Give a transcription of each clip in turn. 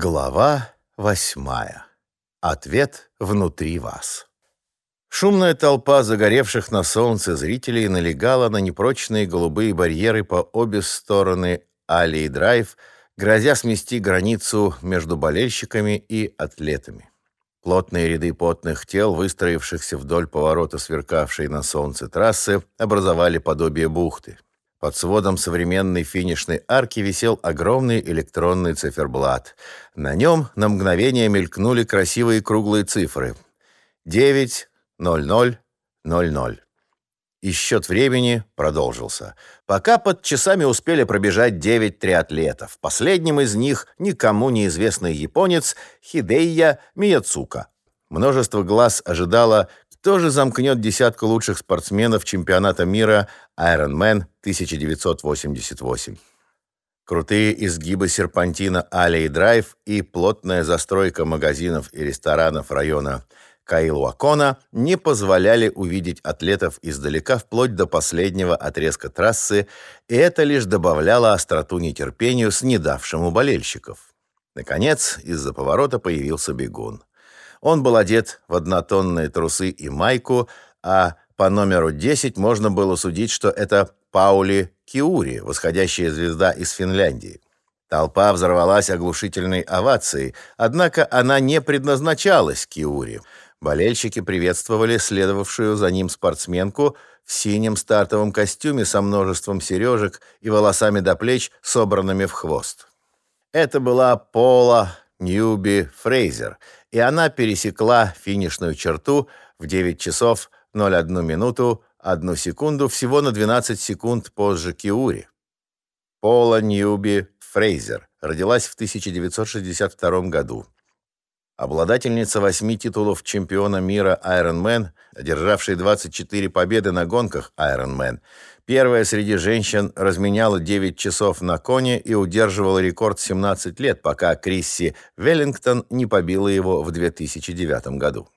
Глава восьмая. Ответ внутри вас. Шумная толпа загоревших на солнце зрителей налегала на непрочные голубые барьеры по обе стороны Алии Драйв, грозя смести границу между болельщиками и атлетами. Плотные ряды потных тел, выстроившихся вдоль поворота сверкавшей на солнце трассы, образовали подобие бухты. Под сводом современной финишной арки висел огромный электронный циферблат. На нем на мгновение мелькнули красивые круглые цифры. 9.00.00. И счет времени продолжился. Пока под часами успели пробежать девять триатлетов. Последним из них никому неизвестный японец Хидея Мияцука. Множество глаз ожидало, кто же замкнет десятку лучших спортсменов чемпионата мира Ironman 1988. Крутые изгибы серпантина Аллей Драйв и плотная застройка магазинов и ресторанов района Каилуакона не позволяли увидеть атлетов издалека вплоть до последнего отрезка трассы, и это лишь добавляло остроту нетерпению, снедавшему болельщиков. Наконец, из-за поворота появился бегун. Он был одет в однотонные трусы и майку, а по номеру 10 можно было судить, что это Паули Киури, восходящая звезда из Финляндии. Толпа взорвалась оглушительной овацией, однако она не предназначалась Киури. Болельщики приветствовали следовавшую за ним спортсменку в синем стартовом костюме со множеством сережек и волосами до плеч, собранными в хвост. Это была Пола Ньюби Фрейзер, и она пересекла финишную черту в 9 часов 01 минуту 1 секунду всего на 12 секунд позже Киури. Пола Ньюби Фрейзер родилась в 1962 году. Обладательница восьми титулов чемпиона мира Ironman, одержавшей 24 победы на гонках Ironman, первая среди женщин разменяла 9 часов на коне и удерживала рекорд 17 лет, пока Крисси Веллингтон не побила его в 2009 году.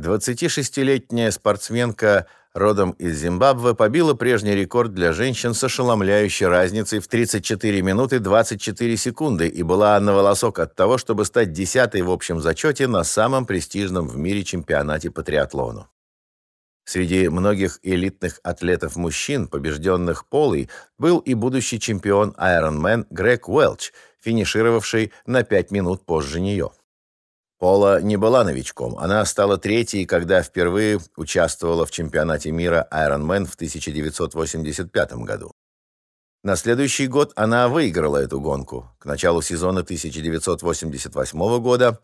26-летняя спортсменка родом из Зимбабве, побила прежний рекорд для женщин с ошеломляющей разницей в 34 минуты 24 секунды и была на волосок от того, чтобы стать десятой в общем зачете на самом престижном в мире чемпионате по триатлону. Среди многих элитных атлетов-мужчин, побежденных Полой, был и будущий чемпион Ironman Грег Уэлч, финишировавший на 5 минут позже нее. Пола не была новичком. Она стала третьей, когда впервые участвовала в чемпионате мира Ironman в 1985 году. На следующий год она выиграла эту гонку. К началу сезона 1988 года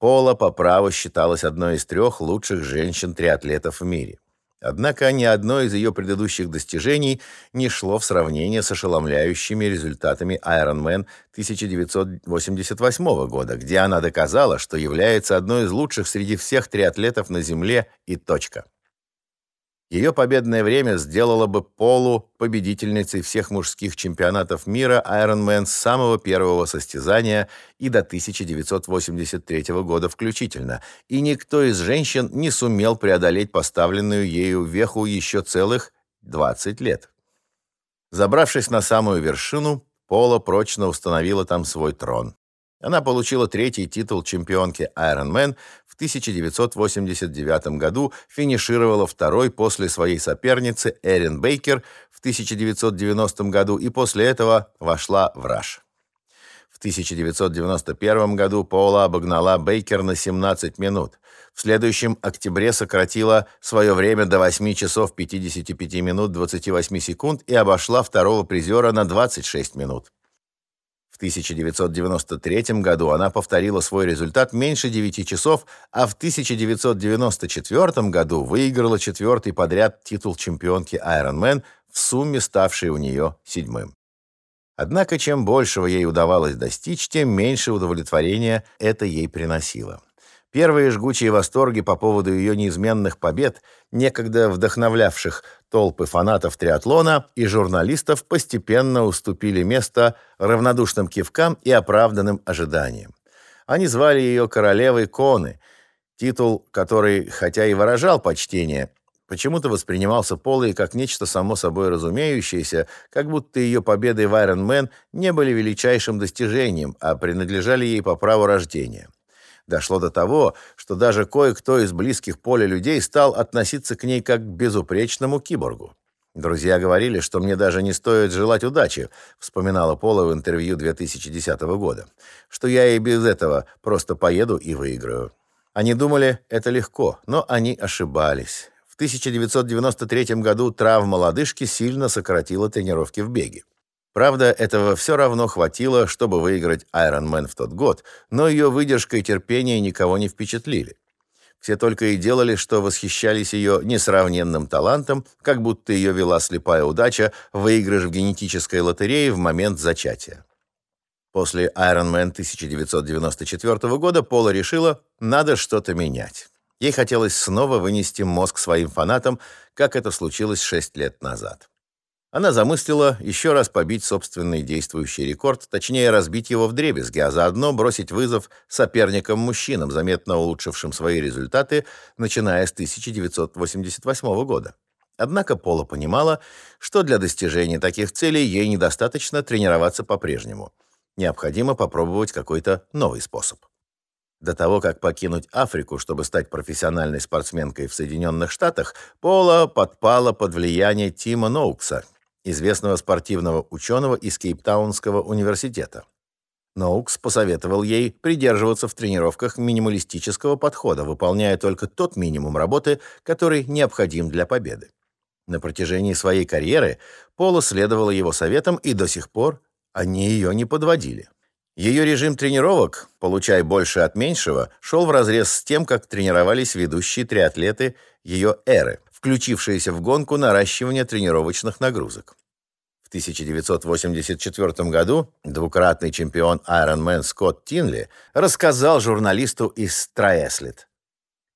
Пола по праву считалась одной из трех лучших женщин-триатлетов в мире. Однако ни одно из ее предыдущих достижений не шло в сравнение с ошеломляющими результатами Ironman 1988 года, где она доказала, что является одной из лучших среди всех триатлетов на Земле и точка. Ее победное время сделало бы Полу победительницей всех мужских чемпионатов мира Ironman с самого первого состязания и до 1983 года включительно, и никто из женщин не сумел преодолеть поставленную ею веху еще целых 20 лет. Забравшись на самую вершину, Пола прочно установила там свой трон. Она получила третий титул чемпионки Ironman в 1989 году, финишировала второй после своей соперницы Эрин Бейкер в 1990 году и после этого вошла в раш. В 1991 году Пола обогнала Бейкер на 17 минут. В следующем октябре сократила свое время до 8 часов 55 минут 28 секунд и обошла второго призера на 26 минут. В 1993 году она повторила свой результат меньше 9 часов, а в 1994 году выиграла четвертый подряд титул чемпионки Ironman, в сумме ставший у нее седьмым. Однако, чем большего ей удавалось достичь, тем меньше удовлетворения это ей приносило. Первые жгучие восторги по поводу ее неизменных побед, некогда вдохновлявших толпы фанатов триатлона и журналистов, постепенно уступили место равнодушным кивкам и оправданным ожиданиям. Они звали ее королевой Коны, титул, который, хотя и выражал почтение, почему-то воспринимался Полой как нечто само собой разумеющееся, как будто ее победы в Iron не были величайшим достижением, а принадлежали ей по праву рождения. Дошло до того, что даже кое-кто из близких Поля людей стал относиться к ней как к безупречному киборгу. Друзья говорили, что мне даже не стоит желать удачи, вспоминала Пола в интервью 2010 года, что я и без этого просто поеду и выиграю. Они думали, это легко, но они ошибались. В 1993 году травма лодыжки сильно сократила тренировки в беге. Правда, этого все равно хватило, чтобы выиграть Ironman в тот год, но ее выдержка и терпение никого не впечатлили. Все только и делали, что восхищались ее несравненным талантом, как будто ее вела слепая удача, выигрыш в генетической лотерее в момент зачатия. После Ironman 1994 года Пола решила, надо что-то менять. Ей хотелось снова вынести мозг своим фанатам, как это случилось шесть лет назад. Она замыслила еще раз побить собственный действующий рекорд, точнее разбить его вдребезги, а заодно бросить вызов соперникам-мужчинам, заметно улучшившим свои результаты, начиная с 1988 года. Однако Пола понимала, что для достижения таких целей ей недостаточно тренироваться по-прежнему. Необходимо попробовать какой-то новый способ. До того, как покинуть Африку, чтобы стать профессиональной спортсменкой в Соединенных Штатах, Пола подпала под влияние Тима Ноукса, известного спортивного ученого из Кейптаунского университета. Ноукс посоветовал ей придерживаться в тренировках минималистического подхода, выполняя только тот минимум работы, который необходим для победы. На протяжении своей карьеры Пола следовала его советам, и до сих пор они ее не подводили. Ее режим тренировок, получай больше от меньшего, шел вразрез с тем, как тренировались ведущие триатлеты ее эры включившиеся в гонку наращивания тренировочных нагрузок. В 1984 году двукратный чемпион Ironman Скотт Тинли рассказал журналисту из Траэслит.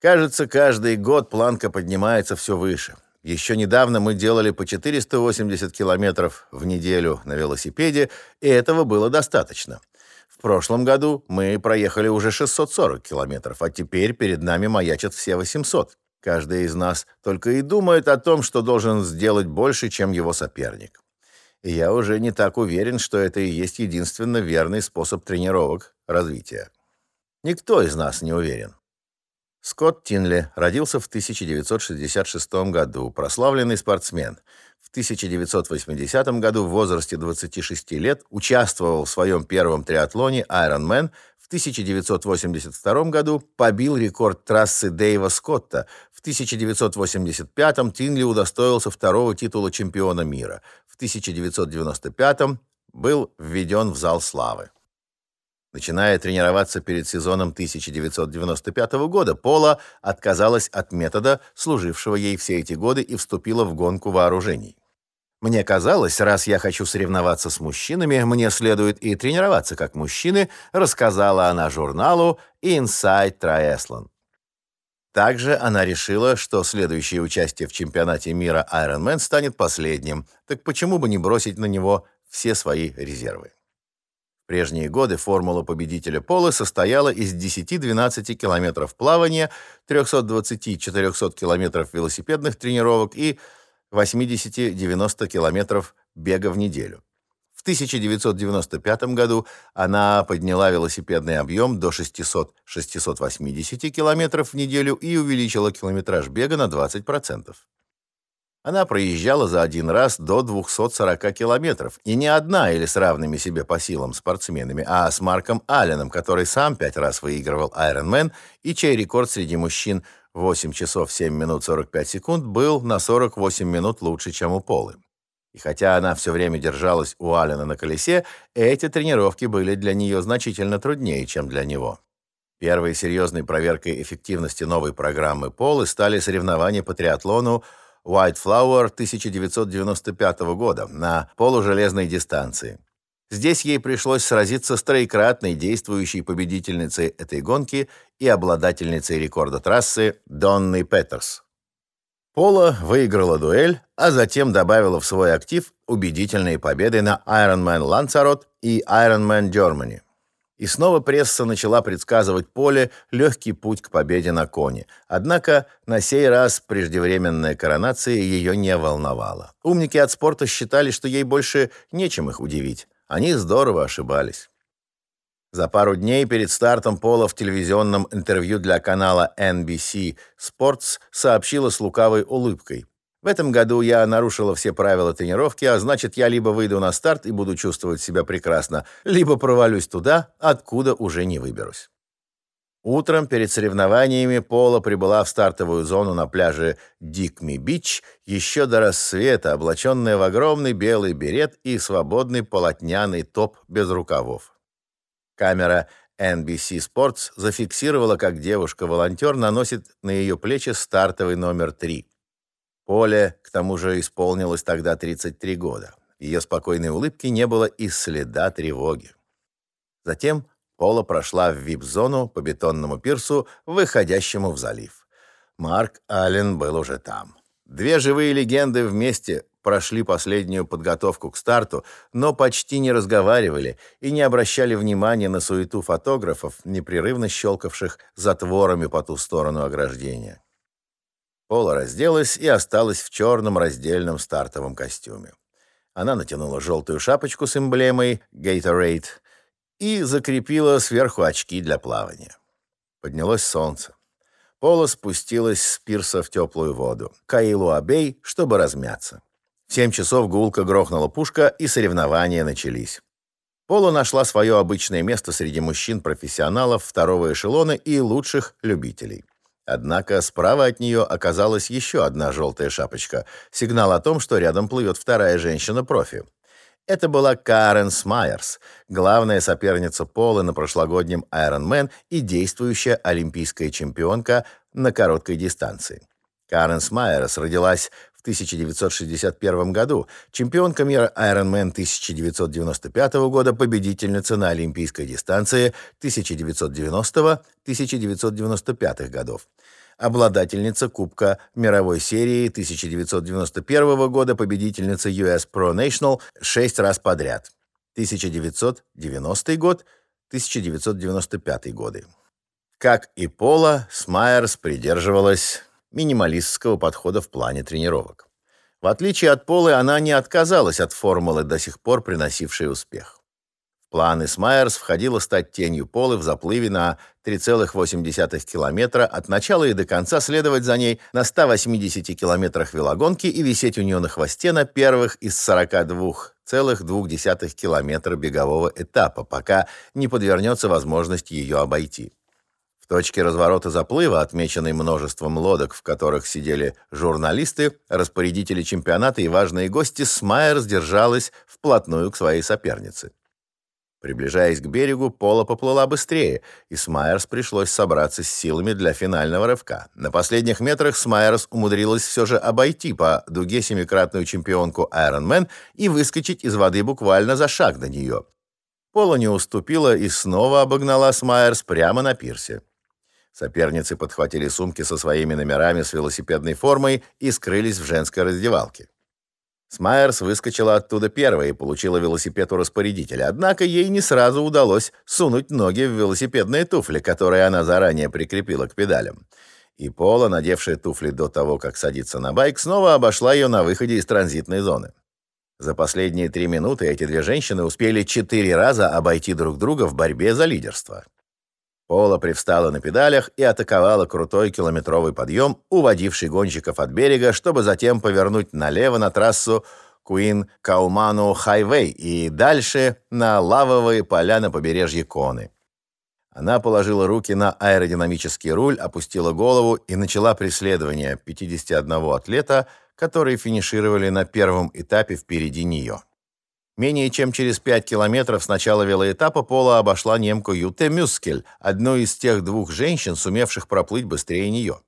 «Кажется, каждый год планка поднимается все выше. Еще недавно мы делали по 480 километров в неделю на велосипеде, и этого было достаточно. В прошлом году мы проехали уже 640 километров, а теперь перед нами маячат все 800. Каждый из нас только и думает о том, что должен сделать больше, чем его соперник. И я уже не так уверен, что это и есть единственно верный способ тренировок развития. Никто из нас не уверен. Скотт Тинли родился в 1966 году, прославленный спортсмен. В 1980 году в возрасте 26 лет участвовал в своем первом триатлоне Ironman в 1982 году побил рекорд трассы Дэйва Скотта. В 1985 Тинли удостоился второго титула чемпиона мира. В 1995 был введен в зал славы. Начиная тренироваться перед сезоном 1995 года, Пола отказалась от метода, служившего ей все эти годы, и вступила в гонку вооружений. Мне казалось, раз я хочу соревноваться с мужчинами, мне следует и тренироваться как мужчины, рассказала она журналу Inside Triathlon. Также она решила, что следующее участие в чемпионате мира Ironman станет последним, так почему бы не бросить на него все свои резервы? В прежние годы формула победителя Полы состояла из 10-12 километров плавания, 320-400 километров велосипедных тренировок и 80-90 километров бега в неделю. В 1995 году она подняла велосипедный объем до 600-680 километров в неделю и увеличила километраж бега на 20%. Она проезжала за один раз до 240 километров, и не одна или с равными себе по силам спортсменами, а с Марком Алленом, который сам пять раз выигрывал Ironman и чей рекорд среди мужчин 8 часов 7 минут 45 секунд был на 48 минут лучше, чем у Полы. И хотя она все время держалась у Алина на колесе, эти тренировки были для нее значительно труднее, чем для него. Первой серьезной проверкой эффективности новой программы Полы стали соревнования по триатлону White Flower 1995 года на полужелезной дистанции. Здесь ей пришлось сразиться с троекратной действующей победительницей этой гонки и обладательницей рекорда трассы Донной Петерс. Пола выиграла дуэль, а затем добавила в свой актив убедительные победы на Ironman Lanzarote и Ironman Germany. И снова пресса начала предсказывать Поле легкий путь к победе на коне. Однако на сей раз преждевременная коронация ее не волновала. Умники от спорта считали, что ей больше нечем их удивить. Они здорово ошибались. За пару дней перед стартом Пола в телевизионном интервью для канала NBC Sports сообщила с лукавой улыбкой. В этом году я нарушила все правила тренировки, а значит, я либо выйду на старт и буду чувствовать себя прекрасно, либо провалюсь туда, откуда уже не выберусь. Утром перед соревнованиями Пола прибыла в стартовую зону на пляже Дикми-Бич еще до рассвета, облаченная в огромный белый берет и свободный полотняный топ без рукавов. Камера NBC Sports зафиксировала, как девушка-волонтер наносит на ее плечи стартовый номер 3. Поле, к тому же, исполнилось тогда 33 года. В ее спокойной улыбке не было и следа тревоги. Затем Пола прошла в вип-зону по бетонному пирсу, выходящему в залив. Марк Аллен был уже там. Две живые легенды вместе прошли последнюю подготовку к старту, но почти не разговаривали и не обращали внимания на суету фотографов, непрерывно щелкавших затворами по ту сторону ограждения. Пола разделась и осталась в черном раздельном стартовом костюме. Она натянула желтую шапочку с эмблемой Gatorade и закрепила сверху очки для плавания. Поднялось солнце. Пола спустилась с пирса в теплую воду, Каилу-Абей, чтобы размяться. В семь часов гулко грохнула пушка, и соревнования начались. Пола нашла свое обычное место среди мужчин-профессионалов второго эшелона и лучших любителей. Однако справа от нее оказалась еще одна желтая шапочка, сигнал о том, что рядом плывет вторая женщина-профи. Это была Карен Смайерс, главная соперница Полы на прошлогоднем Ironman и действующая олимпийская чемпионка на короткой дистанции. Карен Смайерс родилась в 1961 году, чемпионка мира Ironman 1995 года, победительница на олимпийской дистанции 1990-1995 годов обладательница Кубка мировой серии 1991 года, победительница US Pro National шесть раз подряд. 1990 год, 1995 годы. Как и Пола, Смайерс придерживалась минималистского подхода в плане тренировок. В отличие от Полы, она не отказалась от формулы, до сих пор приносившей успех. В планы Смайерс входило стать тенью Полы в заплыве на 3,8 километра от начала и до конца следовать за ней на 180 километрах велогонки и висеть у нее на хвосте на первых из 42,2 километра бегового этапа, пока не подвернется возможность ее обойти. Точке разворота заплыва, отмеченной множеством лодок, в которых сидели журналисты, распорядители чемпионата и важные гости, Смайерс держалась вплотную к своей сопернице. Приближаясь к берегу, Пола поплыла быстрее, и Смайерс пришлось собраться с силами для финального рывка. На последних метрах Смайерс умудрилась все же обойти по дуге семикратную чемпионку Ironman и выскочить из воды буквально за шаг до нее. Пола не уступила и снова обогнала Смайерс прямо на пирсе. Соперницы подхватили сумки со своими номерами с велосипедной формой и скрылись в женской раздевалке. Смайерс выскочила оттуда первой и получила велосипед у распорядителя, однако ей не сразу удалось сунуть ноги в велосипедные туфли, которые она заранее прикрепила к педалям. И Пола, надевшая туфли до того, как садиться на байк, снова обошла ее на выходе из транзитной зоны. За последние три минуты эти две женщины успели четыре раза обойти друг друга в борьбе за лидерство. Пола привстала на педалях и атаковала крутой километровый подъем, уводивший гонщиков от берега, чтобы затем повернуть налево на трассу Куин Кауману Хайвей и дальше на лавовые поля на побережье Коны. Она положила руки на аэродинамический руль, опустила голову и начала преследование 51 атлета, которые финишировали на первом этапе впереди нее. Менее чем через пять километров с начала велоэтапа Пола обошла немку Юте Мюскель, одну из тех двух женщин, сумевших проплыть быстрее нее.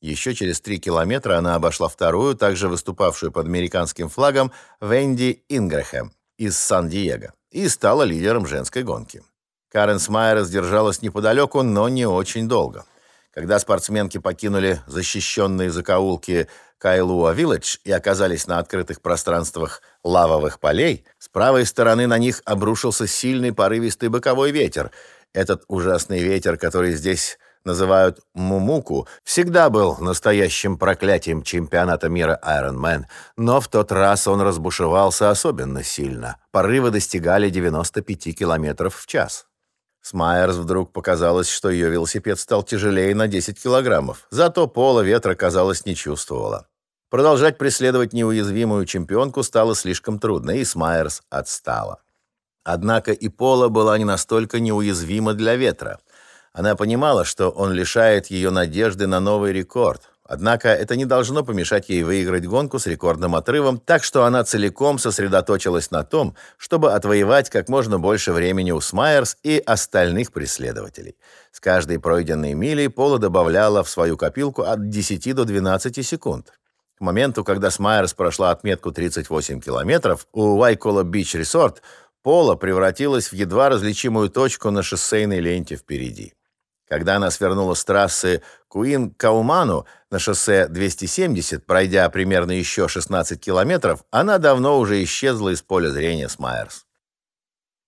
Еще через три километра она обошла вторую, также выступавшую под американским флагом, Венди Ингрэхэм из Сан-Диего, и стала лидером женской гонки. Карен Смайер сдержалась неподалеку, но не очень долго. Когда спортсменки покинули защищенные закоулки Кайлуа-Вилледж и оказались на открытых пространствах лавовых полей, с правой стороны на них обрушился сильный порывистый боковой ветер, Этот ужасный ветер, который здесь называют Мумуку, всегда был настоящим проклятием чемпионата мира Ironman, но в тот раз он разбушевался особенно сильно. Порывы достигали 95 километров в час. Смайерс вдруг показалось, что ее велосипед стал тяжелее на 10 килограммов, зато Пола ветра, казалось, не чувствовала. Продолжать преследовать неуязвимую чемпионку стало слишком трудно, и Смайерс отстала. Однако и Пола была не настолько неуязвима для ветра. Она понимала, что он лишает ее надежды на новый рекорд. Однако это не должно помешать ей выиграть гонку с рекордным отрывом, так что она целиком сосредоточилась на том, чтобы отвоевать как можно больше времени у Смайерс и остальных преследователей. С каждой пройденной милей Пола добавляла в свою копилку от 10 до 12 секунд. К моменту, когда Смайерс прошла отметку 38 километров, у Waikoloa Beach Resort Пола превратилась в едва различимую точку на шоссейной ленте впереди. Когда она свернула с трассы Куин-Кауману на шоссе 270, пройдя примерно еще 16 километров, она давно уже исчезла из поля зрения Смайерс.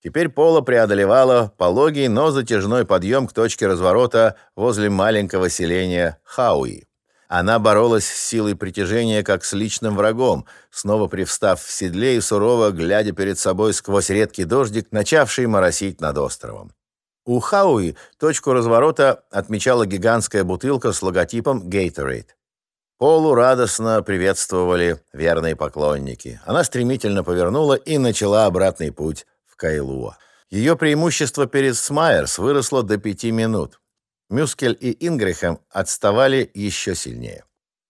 Теперь Пола преодолевала пологий, но затяжной подъем к точке разворота возле маленького селения Хауи. Она боролась с силой притяжения как с личным врагом, снова привстав в седле и сурово глядя перед собой сквозь редкий дождик, начавший моросить над островом. У Хауи точку разворота отмечала гигантская бутылка с логотипом Gatorade. Полу радостно приветствовали верные поклонники. Она стремительно повернула и начала обратный путь в Кайлуа. Ее преимущество перед Смайерс выросло до пяти минут. Мюскель и Ингрихем отставали еще сильнее.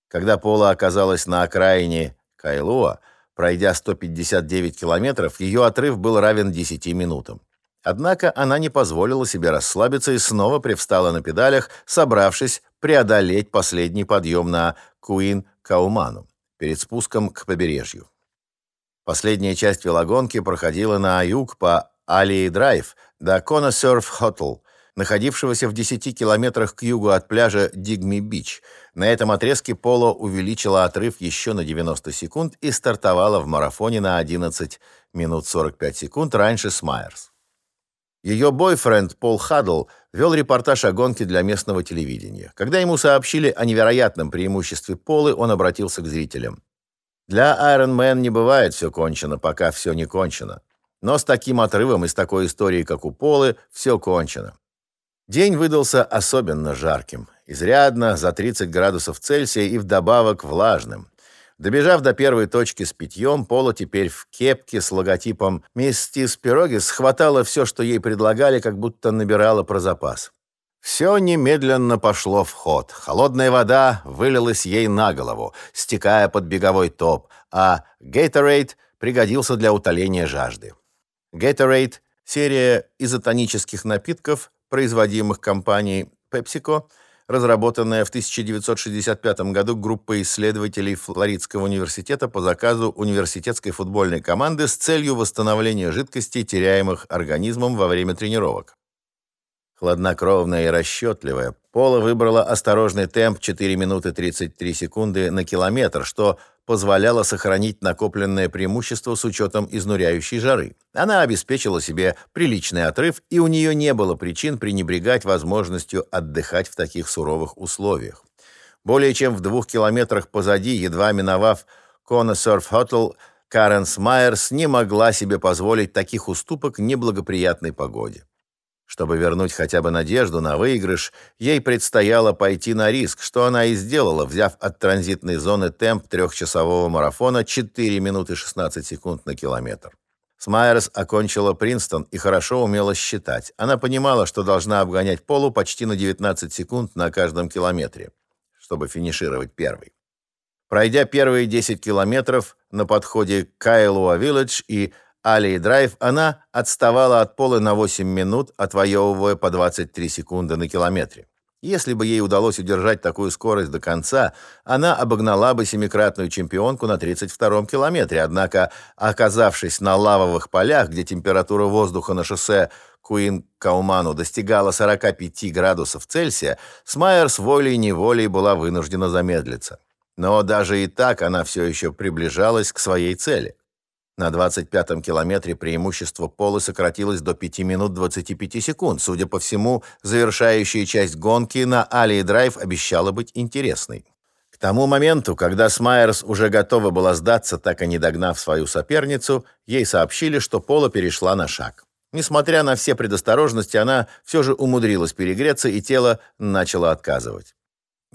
Когда Пола оказалась на окраине Кайлуа, пройдя 159 километров, ее отрыв был равен 10 минутам. Однако она не позволила себе расслабиться и снова привстала на педалях, собравшись преодолеть последний подъем на Куин-Кауману перед спуском к побережью. Последняя часть велогонки проходила на юг по Алии-Драйв до Kona Surf Hotel, находившегося в 10 километрах к югу от пляжа Диг-Ми-Бич. На этом отрезке Пола увеличила отрыв еще на 90 секунд и стартовала в марафоне на 11 минут 45 секунд раньше Смайерс. Ее бойфренд Пол Хаддл вел репортаж о гонке для местного телевидения. Когда ему сообщили о невероятном преимуществе Полы, он обратился к зрителям. Для Iron Man не бывает все кончено, пока все не кончено. Но с таким отрывом и с такой историей, как у Полы, все кончено. День выдался особенно жарким, изрядно за 30 градусов Цельсия и вдобавок влажным. Добежав до первой точки с питьем, Пола теперь в кепке с логотипом «Мистис Пирогис» хватало все, что ей предлагали, как будто набирала про запас. Все немедленно пошло в ход. Холодная вода вылилась ей на голову, стекая под беговой топ, а Gatorade пригодился для утоления жажды. Gatorade – серия изотонических напитков, производимых компанией PepsiCo – разработанная в 1965 году группой исследователей Флоридского университета по заказу университетской футбольной команды с целью восстановления жидкостей, теряемых организмом во время тренировок. Хладнокровная и расчетливая, Пола выбрала осторожный темп 4 минуты 33 секунды на километр, что позволяло сохранить накопленное преимущество с учетом изнуряющей жары. Она обеспечила себе приличный отрыв, и у нее не было причин пренебрегать возможностью отдыхать в таких суровых условиях. Более чем в двух километрах позади, едва миновав Surf Hotel, Карен Смайерс не могла себе позволить таких уступок неблагоприятной погоде. Чтобы вернуть хотя бы надежду на выигрыш, ей предстояло пойти на риск, что она и сделала, взяв от транзитной зоны темп трехчасового марафона 4 минуты 16 секунд на километр. Смайерс окончила Принстон и хорошо умела считать. Она понимала, что должна обгонять Полу почти на 19 секунд на каждом километре, чтобы финишировать первой. Пройдя первые 10 километров на подходе к Кайлуа-Вилледж и Алии Драйв она отставала от Полы на 8 минут, отвоевывая по 23 секунды на километре. Если бы ей удалось удержать такую скорость до конца, она обогнала бы семикратную чемпионку на 32-м километре. Однако, оказавшись на лавовых полях, где температура воздуха на шоссе Куин-Кауману достигала 45 градусов Цельсия, Смайерс волей-неволей была вынуждена замедлиться. Но даже и так она все еще приближалась к своей цели. На 25-м километре преимущество Полы сократилось до 5 минут 25 секунд. Судя по всему, завершающая часть гонки на Алии Драйв обещала быть интересной. К тому моменту, когда Смайерс уже готова была сдаться, так и не догнав свою соперницу, ей сообщили, что Пола перешла на шаг. Несмотря на все предосторожности, она все же умудрилась перегреться, и тело начало отказывать.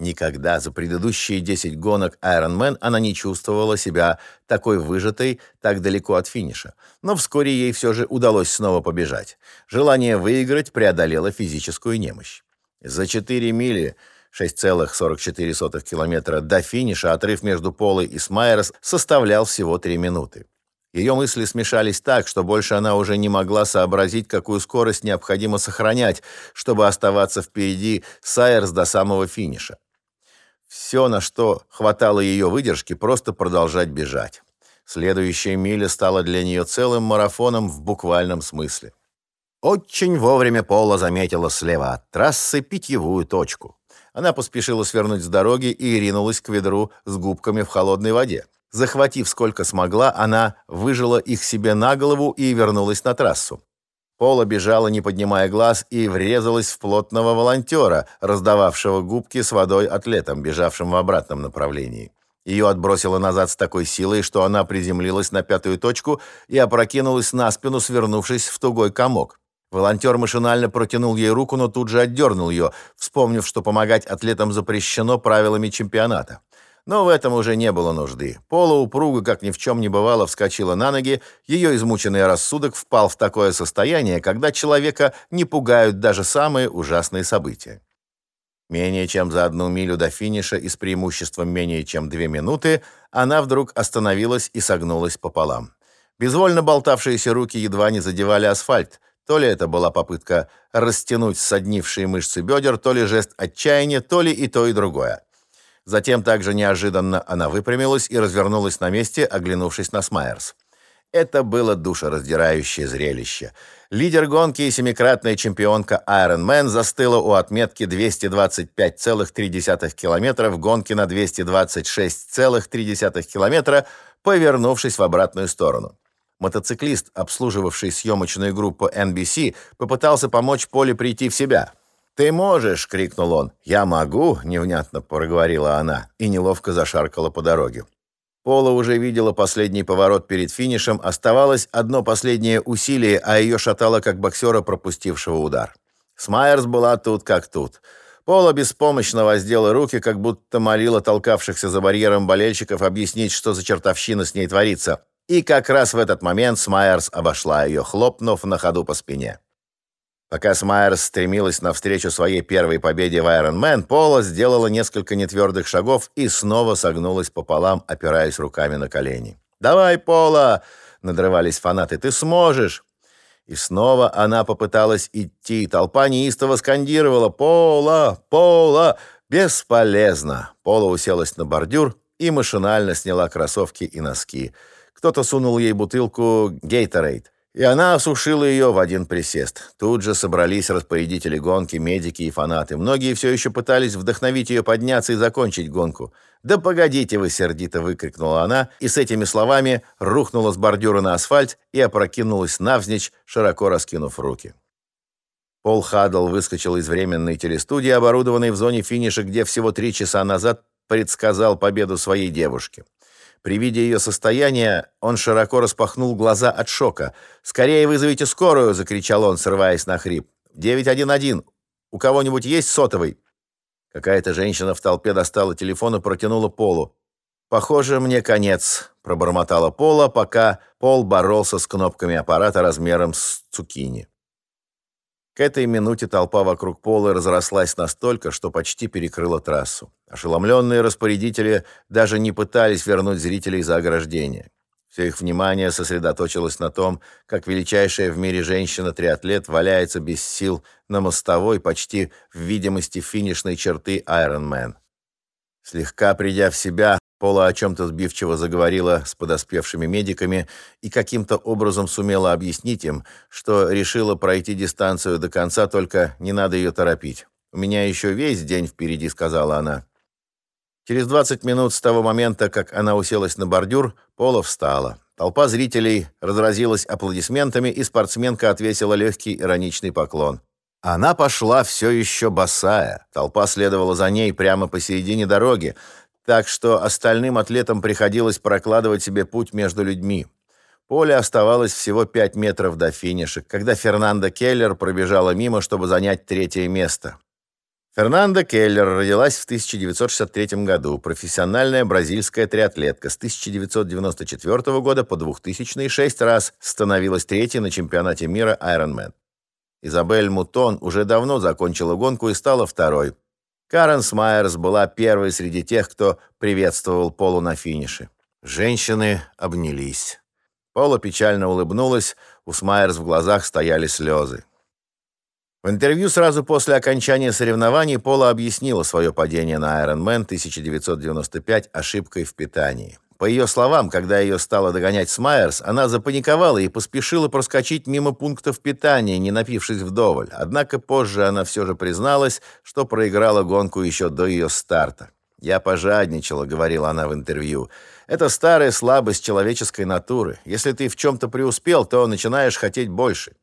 Никогда за предыдущие 10 гонок Ironman она не чувствовала себя такой выжатой, так далеко от финиша. Но вскоре ей все же удалось снова побежать. Желание выиграть преодолело физическую немощь. За 4 мили 6,44 километра до финиша отрыв между Полой и Смайерс составлял всего 3 минуты. Ее мысли смешались так, что больше она уже не могла сообразить, какую скорость необходимо сохранять, чтобы оставаться впереди Сайерс до самого финиша. Все, на что хватало ее выдержки, просто продолжать бежать. Следующая миля стала для нее целым марафоном в буквальном смысле. Очень вовремя Пола заметила слева от трассы питьевую точку. Она поспешила свернуть с дороги и ринулась к ведру с губками в холодной воде. Захватив сколько смогла, она выжила их себе на голову и вернулась на трассу. Пола бежала, не поднимая глаз, и врезалась в плотного волонтера, раздававшего губки с водой атлетам, бежавшим в обратном направлении. Ее отбросило назад с такой силой, что она приземлилась на пятую точку и опрокинулась на спину, свернувшись в тугой комок. Волонтер машинально протянул ей руку, но тут же отдернул ее, вспомнив, что помогать атлетам запрещено правилами чемпионата. Но в этом уже не было нужды. Пола упруго, как ни в чем не бывало, вскочила на ноги, ее измученный рассудок впал в такое состояние, когда человека не пугают даже самые ужасные события. Менее чем за одну милю до финиша и с преимуществом менее чем две минуты она вдруг остановилась и согнулась пополам. Безвольно болтавшиеся руки едва не задевали асфальт. То ли это была попытка растянуть соднившие мышцы бедер, то ли жест отчаяния, то ли и то, и другое. Затем также неожиданно она выпрямилась и развернулась на месте, оглянувшись на Смайерс. Это было душераздирающее зрелище. Лидер гонки и семикратная чемпионка Iron Man застыла у отметки 225,3 километра в гонке на 226,3 километра, повернувшись в обратную сторону. Мотоциклист, обслуживавший съемочную группу NBC, попытался помочь Поле прийти в себя – «Ты можешь!» — крикнул он. «Я могу!» — невнятно проговорила она и неловко зашаркала по дороге. Пола уже видела последний поворот перед финишем, оставалось одно последнее усилие, а ее шатало как боксера, пропустившего удар. Смайерс была тут как тут. Пола беспомощно воздела руки, как будто молила толкавшихся за барьером болельщиков объяснить, что за чертовщина с ней творится. И как раз в этот момент Смайерс обошла ее, хлопнув на ходу по спине. Пока Смайерс стремилась навстречу своей первой победе в Iron Man, Пола сделала несколько нетвердых шагов и снова согнулась пополам, опираясь руками на колени. «Давай, Пола!» — надрывались фанаты. «Ты сможешь!» И снова она попыталась идти. Толпа неистово скандировала «Пола! Пола!» Бесполезно. Пола уселась на бордюр и машинально сняла кроссовки и носки. Кто-то сунул ей бутылку «Гейторейд». И она осушила ее в один присест. Тут же собрались распорядители гонки, медики и фанаты. Многие все еще пытались вдохновить ее подняться и закончить гонку. «Да погодите вы!» — сердито выкрикнула она, и с этими словами рухнула с бордюра на асфальт и опрокинулась навзничь, широко раскинув руки. Пол Хаддл выскочил из временной телестудии, оборудованной в зоне финиша, где всего три часа назад предсказал победу своей девушке. При виде ее состояния он широко распахнул глаза от шока. «Скорее вызовите скорую!» — закричал он, срываясь на хрип. «911! У кого-нибудь есть сотовый?» Какая-то женщина в толпе достала телефон и протянула Полу. «Похоже, мне конец», — пробормотала Пола, пока Пол боролся с кнопками аппарата размером с цукини. К этой минуте толпа вокруг пола разрослась настолько, что почти перекрыла трассу. Ошеломленные распорядители даже не пытались вернуть зрителей за ограждение. Все их внимание сосредоточилось на том, как величайшая в мире женщина-триатлет валяется без сил на мостовой почти в видимости финишной черты Ironman. Слегка придя в себя, Пола о чем-то сбивчиво заговорила с подоспевшими медиками и каким-то образом сумела объяснить им, что решила пройти дистанцию до конца, только не надо ее торопить. «У меня еще весь день впереди», — сказала она. Через 20 минут с того момента, как она уселась на бордюр, Пола встала. Толпа зрителей разразилась аплодисментами, и спортсменка отвесила легкий ироничный поклон. Она пошла все еще босая. Толпа следовала за ней прямо посередине дороги, так что остальным атлетам приходилось прокладывать себе путь между людьми. Поле оставалось всего 5 метров до финиша, когда Фернандо Келлер пробежала мимо, чтобы занять третье место. Фернандо Келлер родилась в 1963 году, профессиональная бразильская триатлетка. С 1994 года по 2006 раз становилась третьей на чемпионате мира Ironman. Изабель Мутон уже давно закончила гонку и стала второй. Карен Смайерс была первой среди тех, кто приветствовал Полу на финише. Женщины обнялись. Пола печально улыбнулась, у Смайерс в глазах стояли слезы. В интервью сразу после окончания соревнований Пола объяснила свое падение на Ironman 1995 ошибкой в питании. По ее словам, когда ее стала догонять Смайерс, она запаниковала и поспешила проскочить мимо пунктов питания, не напившись вдоволь. Однако позже она все же призналась, что проиграла гонку еще до ее старта. «Я пожадничала», — говорила она в интервью. «Это старая слабость человеческой натуры. Если ты в чем-то преуспел, то начинаешь хотеть больше.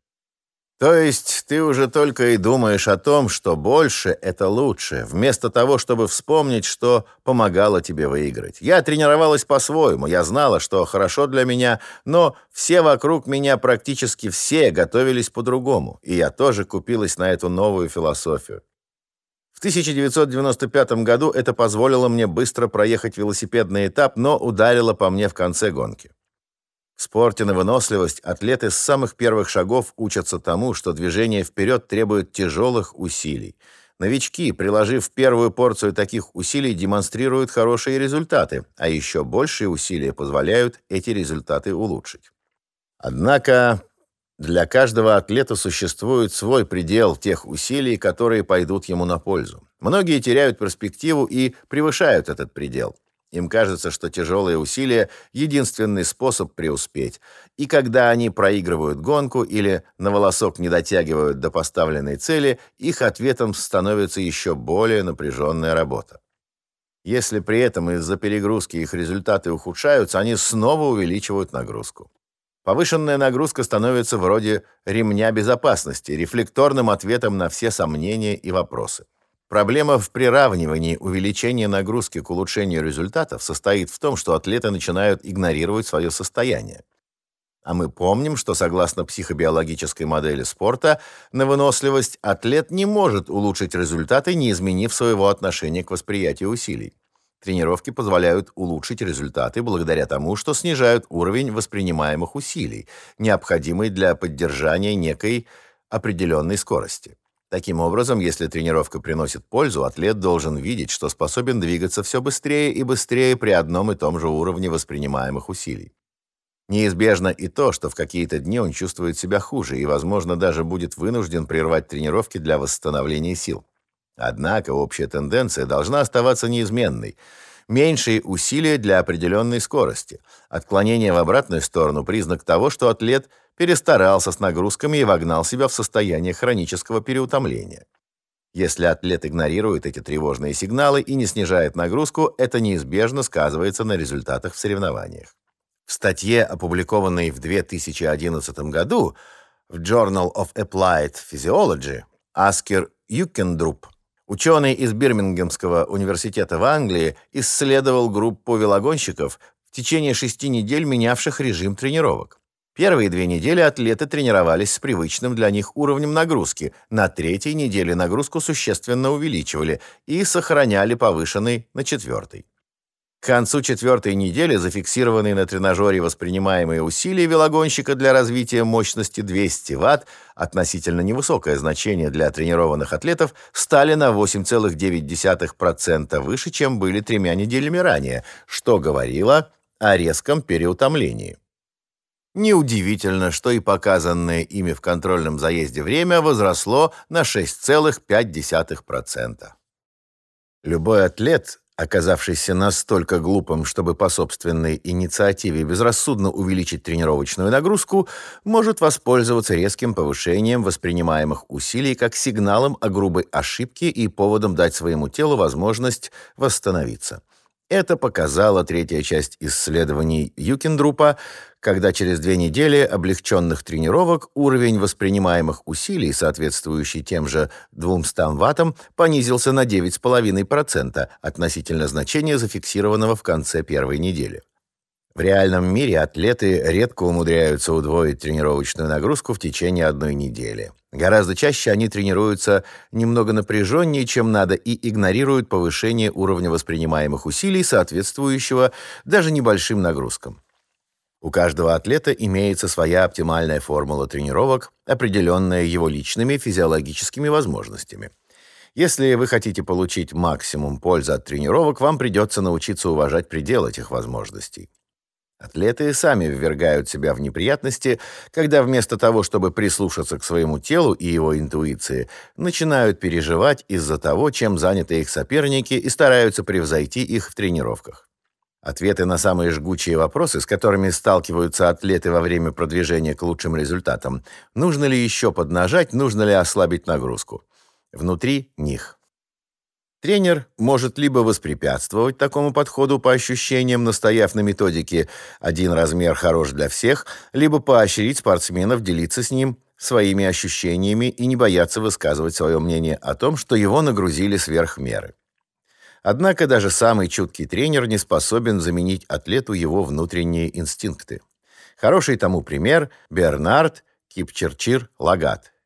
То есть ты уже только и думаешь о том, что больше — это лучше, вместо того, чтобы вспомнить, что помогало тебе выиграть. Я тренировалась по-своему, я знала, что хорошо для меня, но все вокруг меня, практически все, готовились по-другому, и я тоже купилась на эту новую философию. В 1995 году это позволило мне быстро проехать велосипедный этап, но ударило по мне в конце гонки. В спорте на выносливость атлеты с самых первых шагов учатся тому, что движение вперед требует тяжелых усилий. Новички, приложив первую порцию таких усилий, демонстрируют хорошие результаты, а еще большие усилия позволяют эти результаты улучшить. Однако для каждого атлета существует свой предел тех усилий, которые пойдут ему на пользу. Многие теряют перспективу и превышают этот предел. Им кажется, что тяжелые усилия — единственный способ преуспеть. И когда они проигрывают гонку или на волосок не дотягивают до поставленной цели, их ответом становится еще более напряженная работа. Если при этом из-за перегрузки их результаты ухудшаются, они снова увеличивают нагрузку. Повышенная нагрузка становится вроде ремня безопасности, рефлекторным ответом на все сомнения и вопросы. Проблема в приравнивании увеличения нагрузки к улучшению результатов состоит в том, что атлеты начинают игнорировать свое состояние. А мы помним, что согласно психобиологической модели спорта, на выносливость атлет не может улучшить результаты, не изменив своего отношения к восприятию усилий. Тренировки позволяют улучшить результаты благодаря тому, что снижают уровень воспринимаемых усилий, необходимый для поддержания некой определенной скорости. Таким образом, если тренировка приносит пользу, атлет должен видеть, что способен двигаться все быстрее и быстрее при одном и том же уровне воспринимаемых усилий. Неизбежно и то, что в какие-то дни он чувствует себя хуже и, возможно, даже будет вынужден прервать тренировки для восстановления сил. Однако общая тенденция должна оставаться неизменной. Меньшие усилия для определенной скорости. Отклонение в обратную сторону – признак того, что атлет – перестарался с нагрузками и вогнал себя в состояние хронического переутомления. Если атлет игнорирует эти тревожные сигналы и не снижает нагрузку, это неизбежно сказывается на результатах в соревнованиях. В статье, опубликованной в 2011 году в Journal of Applied Physiology, Аскер Юкендруп, ученый из Бирмингемского университета в Англии, исследовал группу велогонщиков в течение шести недель менявших режим тренировок. Первые две недели атлеты тренировались с привычным для них уровнем нагрузки. На третьей неделе нагрузку существенно увеличивали и сохраняли повышенной на четвертой. К концу четвертой недели зафиксированные на тренажере воспринимаемые усилия велогонщика для развития мощности 200 Вт, относительно невысокое значение для тренированных атлетов, стали на 8,9% выше, чем были тремя неделями ранее, что говорило о резком переутомлении. Неудивительно, что и показанное ими в контрольном заезде время возросло на 6,5%. Любой атлет, оказавшийся настолько глупым, чтобы по собственной инициативе безрассудно увеличить тренировочную нагрузку, может воспользоваться резким повышением воспринимаемых усилий как сигналом о грубой ошибке и поводом дать своему телу возможность восстановиться. Это показала третья часть исследований Юкендрупа, когда через две недели облегченных тренировок уровень воспринимаемых усилий, соответствующий тем же 200 ваттам, понизился на 9,5% относительно значения, зафиксированного в конце первой недели. В реальном мире атлеты редко умудряются удвоить тренировочную нагрузку в течение одной недели. Гораздо чаще они тренируются немного напряженнее, чем надо, и игнорируют повышение уровня воспринимаемых усилий, соответствующего даже небольшим нагрузкам. У каждого атлета имеется своя оптимальная формула тренировок, определенная его личными физиологическими возможностями. Если вы хотите получить максимум пользы от тренировок, вам придется научиться уважать предел этих возможностей. Атлеты сами ввергают себя в неприятности, когда вместо того, чтобы прислушаться к своему телу и его интуиции, начинают переживать из-за того, чем заняты их соперники и стараются превзойти их в тренировках. Ответы на самые жгучие вопросы, с которыми сталкиваются атлеты во время продвижения к лучшим результатам, нужно ли еще поднажать, нужно ли ослабить нагрузку. Внутри них. Тренер может либо воспрепятствовать такому подходу по ощущениям, настояв на методике «один размер хорош для всех», либо поощрить спортсменов делиться с ним своими ощущениями и не бояться высказывать свое мнение о том, что его нагрузили сверх меры. Однако даже самый чуткий тренер не способен заменить атлету его внутренние инстинкты. Хороший тому пример – Бернард Кипчерчир Лагат –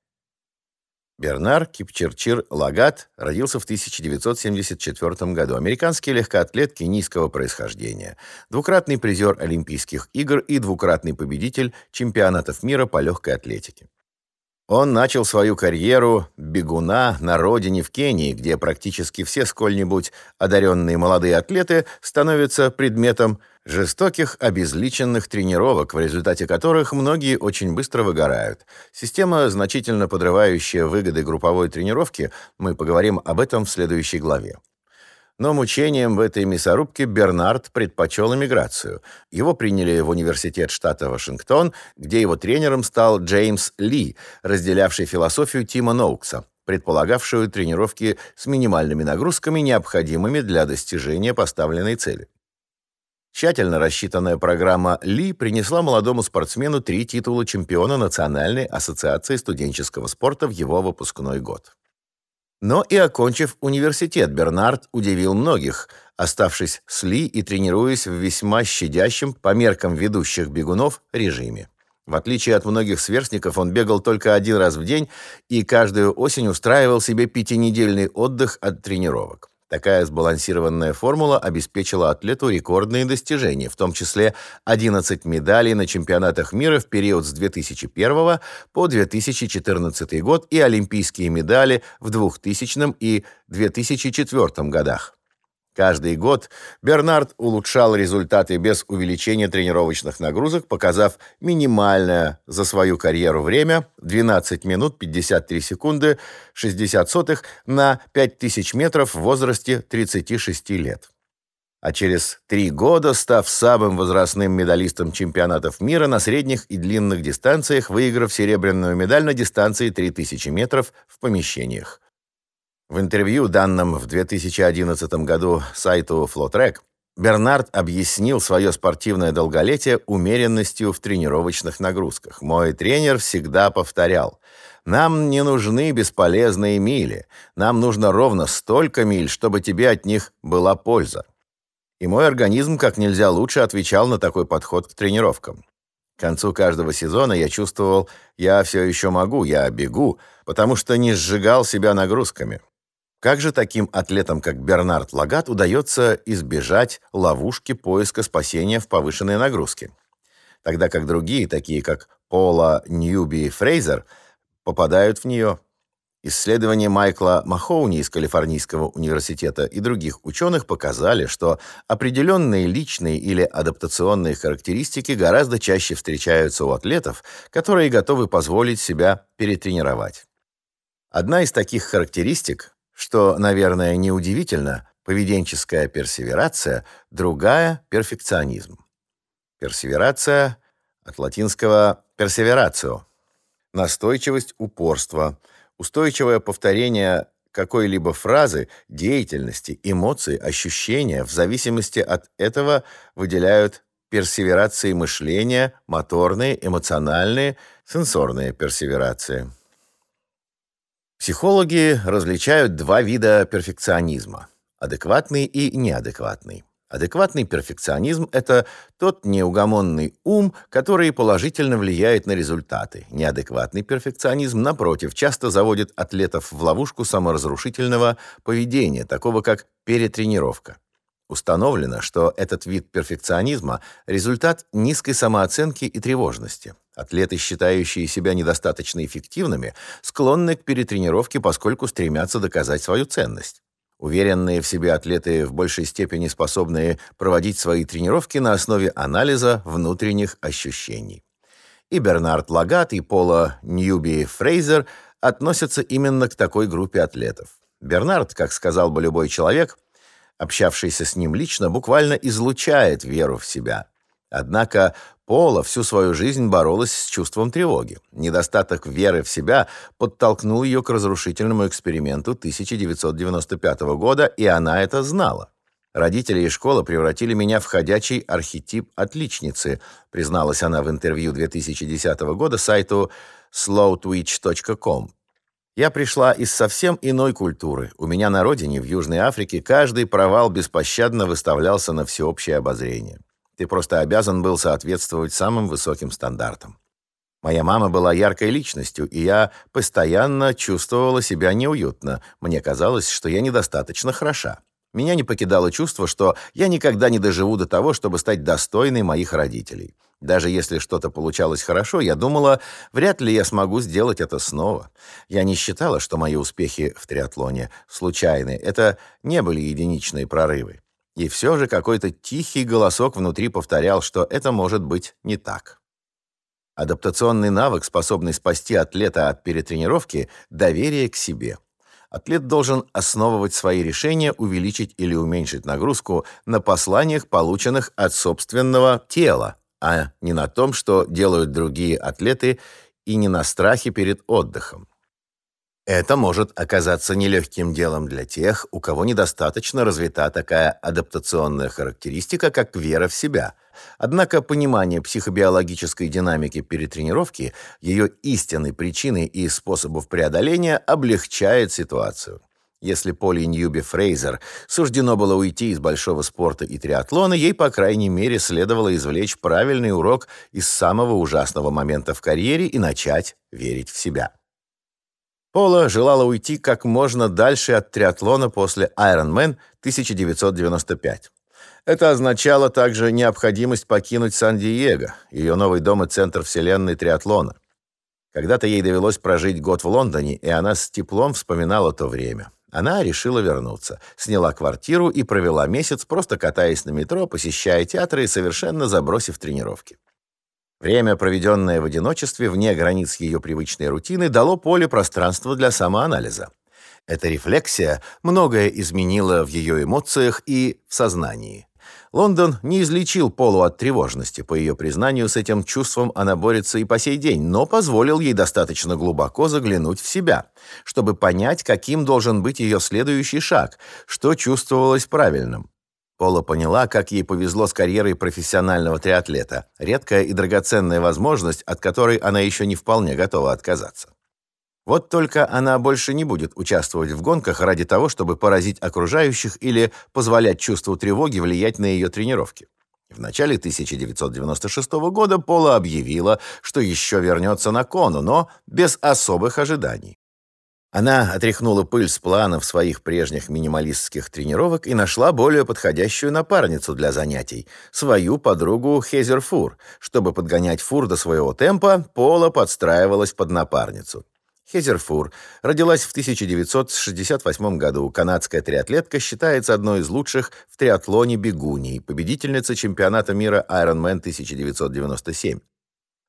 Бернар Кипчерчир Лагат родился в 1974 году. Американский легкоатлет кенийского происхождения, двукратный призер Олимпийских игр и двукратный победитель чемпионатов мира по легкой атлетике. Он начал свою карьеру бегуна на родине в Кении, где практически все сколь-нибудь одаренные молодые атлеты становятся предметом жестоких обезличенных тренировок, в результате которых многие очень быстро выгорают. Система, значительно подрывающая выгоды групповой тренировки, мы поговорим об этом в следующей главе. Но мучением в этой мясорубке Бернард предпочел эмиграцию. Его приняли в университет штата Вашингтон, где его тренером стал Джеймс Ли, разделявший философию Тима Ноукса, предполагавшую тренировки с минимальными нагрузками, необходимыми для достижения поставленной цели. Тщательно рассчитанная программа Ли принесла молодому спортсмену три титула чемпиона Национальной ассоциации студенческого спорта в его выпускной год. Но и окончив университет, Бернард удивил многих, оставшись с Ли и тренируясь в весьма щадящем по меркам ведущих бегунов режиме. В отличие от многих сверстников, он бегал только один раз в день и каждую осень устраивал себе пятинедельный отдых от тренировок. Такая сбалансированная формула обеспечила атлету рекордные достижения, в том числе 11 медалей на чемпионатах мира в период с 2001 по 2014 год и олимпийские медали в 2000 и 2004 годах. Каждый год Бернард улучшал результаты без увеличения тренировочных нагрузок, показав минимальное за свою карьеру время 12 минут 53 секунды 60 сотых на 5000 метров в возрасте 36 лет. А через три года, став самым возрастным медалистом чемпионатов мира на средних и длинных дистанциях, выиграв серебряную медаль на дистанции 3000 метров в помещениях. В интервью, данном в 2011 году сайту Flotrack, Бернард объяснил свое спортивное долголетие умеренностью в тренировочных нагрузках. «Мой тренер всегда повторял, нам не нужны бесполезные мили, нам нужно ровно столько миль, чтобы тебе от них была польза». И мой организм как нельзя лучше отвечал на такой подход к тренировкам. К концу каждого сезона я чувствовал, я все еще могу, я бегу, потому что не сжигал себя нагрузками. Как же таким атлетам, как Бернард Лагат, удается избежать ловушки поиска спасения в повышенной нагрузке? Тогда как другие, такие как Пола Ньюби и Фрейзер, попадают в нее. Исследования Майкла Махоуни из Калифорнийского университета и других ученых показали, что определенные личные или адаптационные характеристики гораздо чаще встречаются у атлетов, которые готовы позволить себя перетренировать. Одна из таких характеристик что, наверное, неудивительно, поведенческая персеверация, другая – перфекционизм. Персеверация от латинского perseveratio – настойчивость, упорство, устойчивое повторение какой-либо фразы, деятельности, эмоции, ощущения в зависимости от этого выделяют персеверации мышления, моторные, эмоциональные, сенсорные персеверации. Психологи различают два вида перфекционизма – адекватный и неадекватный. Адекватный перфекционизм – это тот неугомонный ум, который положительно влияет на результаты. Неадекватный перфекционизм, напротив, часто заводит атлетов в ловушку саморазрушительного поведения, такого как перетренировка. Установлено, что этот вид перфекционизма – результат низкой самооценки и тревожности. Атлеты, считающие себя недостаточно эффективными, склонны к перетренировке, поскольку стремятся доказать свою ценность. Уверенные в себе атлеты в большей степени способны проводить свои тренировки на основе анализа внутренних ощущений. И Бернард Лагат, и Пола Ньюби Фрейзер относятся именно к такой группе атлетов. Бернард, как сказал бы любой человек, общавшийся с ним лично, буквально излучает веру в себя. Однако Пола всю свою жизнь боролась с чувством тревоги. Недостаток веры в себя подтолкнул ее к разрушительному эксперименту 1995 года, и она это знала. Родители и школа превратили меня в ходячий архетип отличницы, призналась она в интервью 2010 года сайту slowtwitch.com. Я пришла из совсем иной культуры. У меня на родине, в Южной Африке, каждый провал беспощадно выставлялся на всеобщее обозрение. Ты просто обязан был соответствовать самым высоким стандартам. Моя мама была яркой личностью, и я постоянно чувствовала себя неуютно. Мне казалось, что я недостаточно хороша. Меня не покидало чувство, что я никогда не доживу до того, чтобы стать достойной моих родителей. Даже если что-то получалось хорошо, я думала, вряд ли я смогу сделать это снова. Я не считала, что мои успехи в триатлоне случайны. Это не были единичные прорывы. И все же какой-то тихий голосок внутри повторял, что это может быть не так. Адаптационный навык, способный спасти атлета от перетренировки – доверие к себе. Атлет должен основывать свои решения увеличить или уменьшить нагрузку на посланиях, полученных от собственного тела, а не на том, что делают другие атлеты, и не на страхе перед отдыхом. Это может оказаться нелегким делом для тех, у кого недостаточно развита такая адаптационная характеристика, как вера в себя. Однако понимание психобиологической динамики перетренировки, ее истинной причины и способов преодоления облегчает ситуацию. Если Поли Ньюби Фрейзер суждено было уйти из большого спорта и триатлона, ей, по крайней мере, следовало извлечь правильный урок из самого ужасного момента в карьере и начать верить в себя. Пола желала уйти как можно дальше от триатлона после Ironman 1995. Это означало также необходимость покинуть Сан-Диего, ее новый дом и центр вселенной триатлона. Когда-то ей довелось прожить год в Лондоне, и она с теплом вспоминала то время. Она решила вернуться, сняла квартиру и провела месяц, просто катаясь на метро, посещая театры и совершенно забросив тренировки. Время, проведенное в одиночестве, вне границ ее привычной рутины, дало поле пространства для самоанализа. Эта рефлексия многое изменила в ее эмоциях и в сознании. Лондон не излечил Полу от тревожности. По ее признанию, с этим чувством она борется и по сей день, но позволил ей достаточно глубоко заглянуть в себя, чтобы понять, каким должен быть ее следующий шаг, что чувствовалось правильным. Пола поняла, как ей повезло с карьерой профессионального триатлета. Редкая и драгоценная возможность, от которой она еще не вполне готова отказаться. Вот только она больше не будет участвовать в гонках ради того, чтобы поразить окружающих или позволять чувству тревоги влиять на ее тренировки. В начале 1996 года Пола объявила, что еще вернется на Кону, но без особых ожиданий. Она отряхнула пыль с планов своих прежних минималистских тренировок и нашла более подходящую напарницу для занятий, свою подругу Хезер Фур. Чтобы подгонять Фур до своего темпа, Пола подстраивалась под напарницу. Хезер Фур родилась в 1968 году. Канадская триатлетка считается одной из лучших в триатлоне бегуней, победительница чемпионата мира Ironman 1997.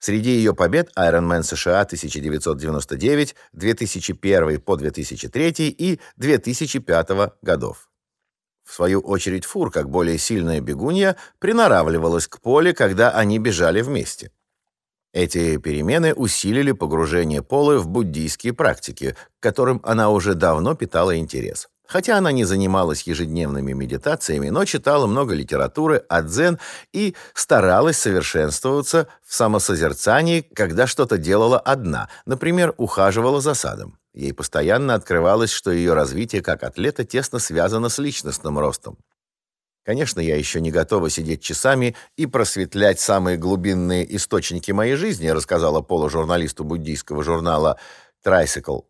Среди ее побед Ironman США 1999, 2001 по 2003 и 2005 годов. В свою очередь Фур, как более сильная бегунья, приноравливалась к Поле, когда они бежали вместе. Эти перемены усилили погружение Полы в буддийские практики, к которым она уже давно питала интерес. Хотя она не занималась ежедневными медитациями, но читала много литературы о дзен и старалась совершенствоваться в самосозерцании, когда что-то делала одна, например, ухаживала за садом. Ей постоянно открывалось, что ее развитие как атлета тесно связано с личностным ростом. Конечно, я еще не готова сидеть часами и просветлять самые глубинные источники моей жизни, рассказала полужурналисту буддийского журнала Tricycle.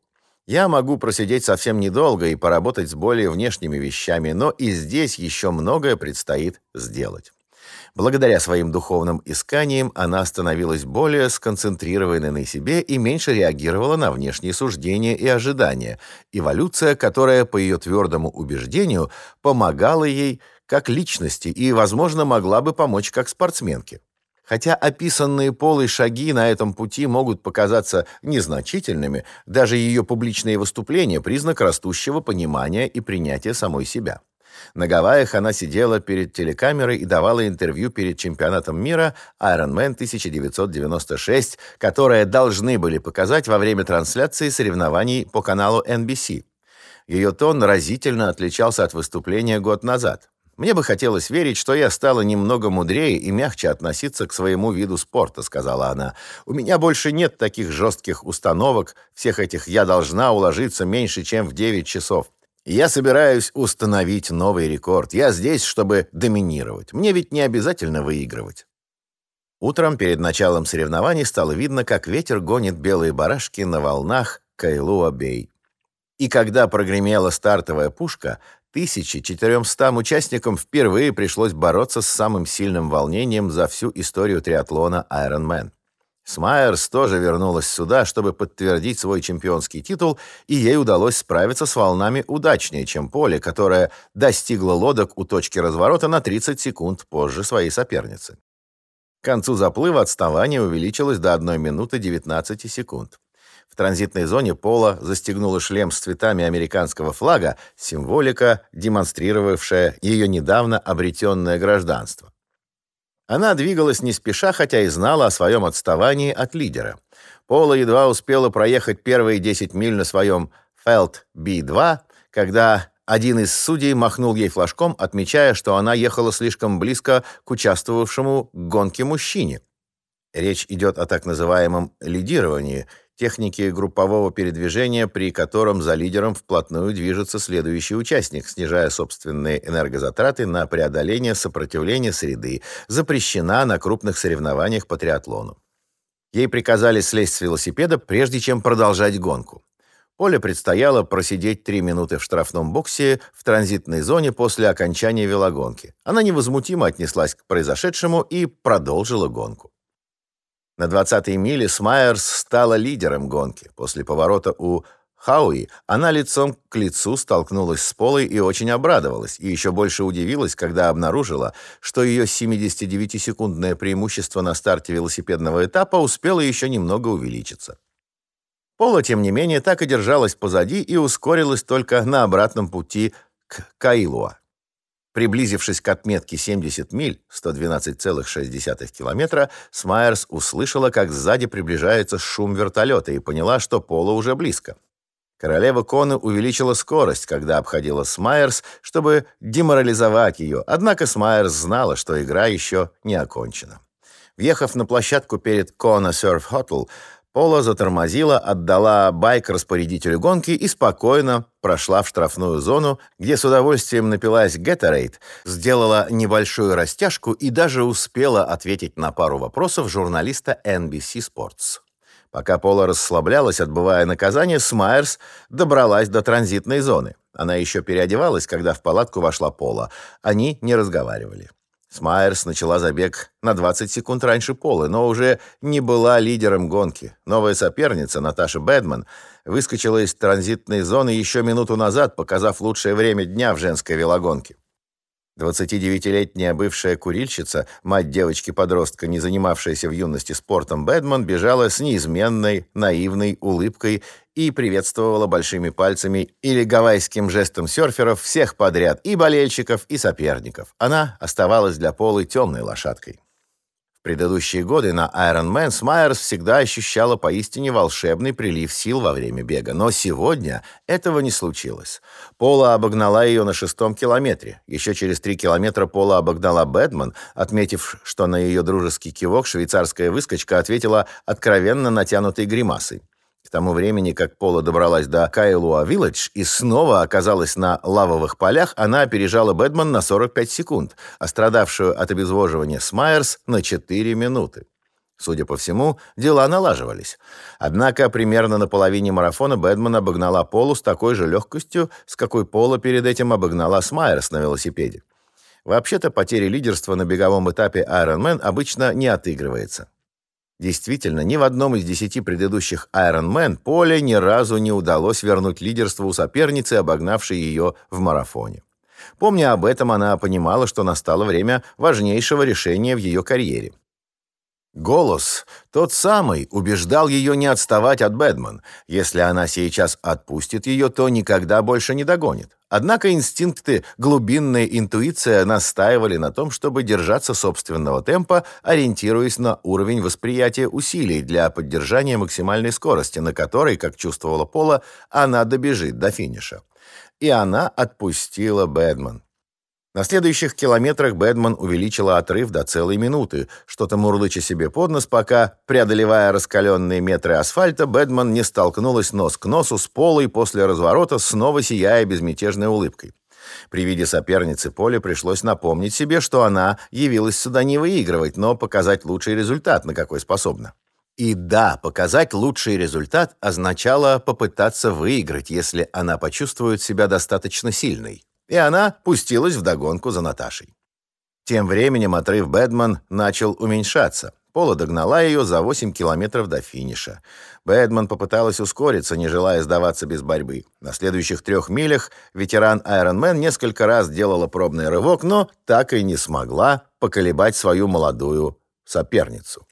Я могу просидеть совсем недолго и поработать с более внешними вещами, но и здесь еще многое предстоит сделать. Благодаря своим духовным исканиям она становилась более сконцентрированной на себе и меньше реагировала на внешние суждения и ожидания. Эволюция, которая, по ее твердому убеждению, помогала ей как личности и, возможно, могла бы помочь как спортсменке. Хотя описанные Полой шаги на этом пути могут показаться незначительными, даже ее публичные выступления – признак растущего понимания и принятия самой себя. На Гавайях она сидела перед телекамерой и давала интервью перед чемпионатом мира Ironman 1996, которое должны были показать во время трансляции соревнований по каналу NBC. Ее тон разительно отличался от выступления год назад. Мне бы хотелось верить, что я стала немного мудрее и мягче относиться к своему виду спорта, сказала она. У меня больше нет таких жестких установок, всех этих я должна уложиться меньше, чем в 9 часов. Я собираюсь установить новый рекорд. Я здесь, чтобы доминировать. Мне ведь не обязательно выигрывать. Утром перед началом соревнований стало видно, как ветер гонит белые барашки на волнах Кайлуа-бей. И когда прогремела стартовая пушка, 1400 участникам впервые пришлось бороться с самым сильным волнением за всю историю триатлона Ironman. Смайерс тоже вернулась сюда, чтобы подтвердить свой чемпионский титул, и ей удалось справиться с волнами удачнее, чем Поле, которая достигла лодок у точки разворота на 30 секунд позже своей соперницы. К концу заплыва отставание увеличилось до 1 минуты 19 секунд. В транзитной зоне Пола застегнула шлем с цветами американского флага, символика, демонстрировавшая ее недавно обретенное гражданство. Она двигалась не спеша, хотя и знала о своем отставании от лидера. Пола едва успела проехать первые 10 миль на своем Фелт B2, когда один из судей махнул ей флажком, отмечая, что она ехала слишком близко к участвовавшему в гонке мужчине. Речь идет о так называемом лидировании – техники группового передвижения, при котором за лидером вплотную движется следующий участник, снижая собственные энергозатраты на преодоление сопротивления среды, запрещена на крупных соревнованиях по триатлону. Ей приказали слезть с велосипеда, прежде чем продолжать гонку. Поле предстояло просидеть три минуты в штрафном боксе в транзитной зоне после окончания велогонки. Она невозмутимо отнеслась к произошедшему и продолжила гонку. На 20-й миле Смайерс стала лидером гонки. После поворота у Хауи она лицом к лицу столкнулась с Полой и очень обрадовалась, и еще больше удивилась, когда обнаружила, что ее 79-секундное преимущество на старте велосипедного этапа успело еще немного увеличиться. Пола, тем не менее, так и держалась позади и ускорилась только на обратном пути к Каилуа. Приблизившись к отметке 70 миль, 112,6 километра, Смайерс услышала, как сзади приближается шум вертолета и поняла, что Пола уже близко. Королева Коны увеличила скорость, когда обходила Смайерс, чтобы деморализовать ее, однако Смайерс знала, что игра еще не окончена. Въехав на площадку перед Кона Surf Hotel, Пола затормозила, отдала байк распорядителю гонки и спокойно прошла в штрафную зону, где с удовольствием напилась Gatorade, сделала небольшую растяжку и даже успела ответить на пару вопросов журналиста NBC Sports. Пока Пола расслаблялась, отбывая наказание, Смайерс добралась до транзитной зоны. Она еще переодевалась, когда в палатку вошла Пола. Они не разговаривали. Смайерс начала забег на 20 секунд раньше Полы, но уже не была лидером гонки. Новая соперница, Наташа Бэдман, выскочила из транзитной зоны еще минуту назад, показав лучшее время дня в женской велогонке. 29-летняя бывшая курильщица, мать девочки-подростка, не занимавшаяся в юности спортом Бэдман, бежала с неизменной, наивной улыбкой и приветствовала большими пальцами или гавайским жестом серферов всех подряд, и болельщиков, и соперников. Она оставалась для Полы темной лошадкой. Предыдущие годы на Ironman Смайерс всегда ощущала поистине волшебный прилив сил во время бега, но сегодня этого не случилось. Пола обогнала ее на шестом километре. Еще через три километра Пола обогнала Бэтмен, отметив, что на ее дружеский кивок швейцарская выскочка ответила откровенно натянутой гримасой. К тому времени, как Пола добралась до Кайлуа-Вилледж и снова оказалась на лавовых полях, она опережала Бэдман на 45 секунд, а страдавшую от обезвоживания Смайерс на 4 минуты. Судя по всему, дела налаживались. Однако примерно на половине марафона Бэдман обогнала Полу с такой же легкостью, с какой Пола перед этим обогнала Смайерс на велосипеде. Вообще-то потеря лидерства на беговом этапе Ironman обычно не отыгрывается. Действительно, ни в одном из десяти предыдущих Ironman Поле ни разу не удалось вернуть лидерство у соперницы, обогнавшей ее в марафоне. Помня об этом, она понимала, что настало время важнейшего решения в ее карьере. Голос, тот самый, убеждал ее не отставать от Бэдман. Если она сейчас отпустит ее, то никогда больше не догонит. Однако инстинкты, глубинная интуиция настаивали на том, чтобы держаться собственного темпа, ориентируясь на уровень восприятия усилий для поддержания максимальной скорости, на которой, как чувствовала Пола, она добежит до финиша. И она отпустила Бэдман. На следующих километрах Бэдман увеличила отрыв до целой минуты, что-то мурлыча себе под нос, пока, преодолевая раскаленные метры асфальта, Бэдман не столкнулась нос к носу с Полой после разворота, снова сияя безмятежной улыбкой. При виде соперницы Поле пришлось напомнить себе, что она явилась сюда не выигрывать, но показать лучший результат, на какой способна. И да, показать лучший результат означало попытаться выиграть, если она почувствует себя достаточно сильной и она пустилась в догонку за Наташей. Тем временем отрыв Бэдман начал уменьшаться. Пола догнала ее за 8 километров до финиша. Бэдман попыталась ускориться, не желая сдаваться без борьбы. На следующих трех милях ветеран Ironman несколько раз делала пробный рывок, но так и не смогла поколебать свою молодую соперницу.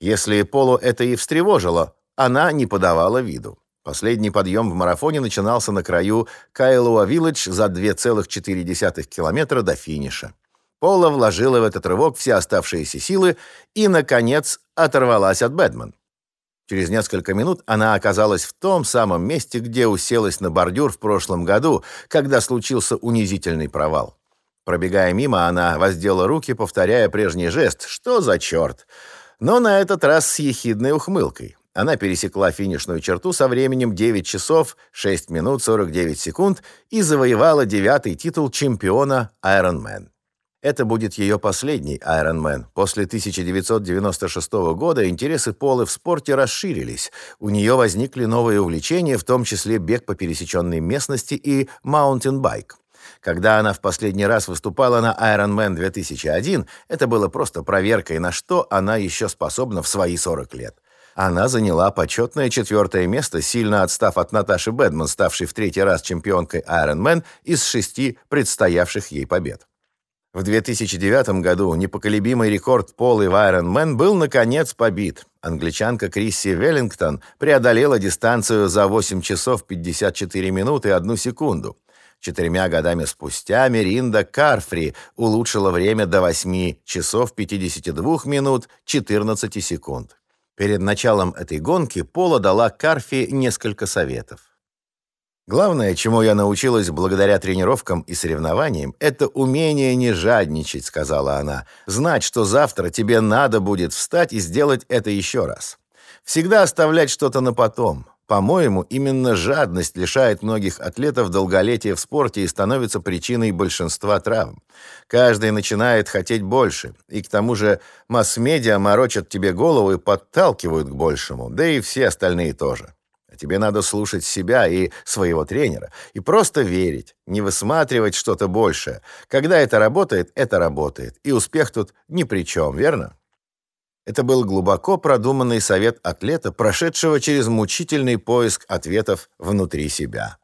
Если Полу это и встревожило, она не подавала виду. Последний подъем в марафоне начинался на краю Кайлуа-Вилледж за 2,4 километра до финиша. Пола вложила в этот рывок все оставшиеся силы и, наконец, оторвалась от Бэдман. Через несколько минут она оказалась в том самом месте, где уселась на бордюр в прошлом году, когда случился унизительный провал. Пробегая мимо, она воздела руки, повторяя прежний жест «Что за черт?», но на этот раз с ехидной ухмылкой. Она пересекла финишную черту со временем 9 часов 6 минут 49 секунд и завоевала девятый титул чемпиона Ironman. Это будет ее последний Ironman. После 1996 года интересы Полы в спорте расширились. У нее возникли новые увлечения, в том числе бег по пересеченной местности и маунтинбайк. Когда она в последний раз выступала на Ironman 2001, это было просто проверкой, на что она еще способна в свои 40 лет она заняла почетное четвертое место, сильно отстав от Наташи Бэдман, ставшей в третий раз чемпионкой Ironman из шести предстоявших ей побед. В 2009 году непоколебимый рекорд Полы в Ironman был, наконец, побит. Англичанка Крисси Веллингтон преодолела дистанцию за 8 часов 54 минуты и 1 секунду. Четырьмя годами спустя Меринда Карфри улучшила время до 8 часов 52 минут 14 секунд. Перед началом этой гонки Пола дала Карфи несколько советов. Главное, чему я научилась благодаря тренировкам и соревнованиям, это умение не жадничать, сказала она. Знать, что завтра тебе надо будет встать и сделать это еще раз. Всегда оставлять что-то на потом. По-моему, именно жадность лишает многих атлетов долголетия в спорте и становится причиной большинства травм. Каждый начинает хотеть больше, и к тому же масс-медиа морочат тебе голову и подталкивают к большему, да и все остальные тоже. А тебе надо слушать себя и своего тренера и просто верить, не высматривать что-то большее. Когда это работает, это работает, и успех тут ни при чем, верно? Это был глубоко продуманный совет атлета, прошедшего через мучительный поиск ответов внутри себя.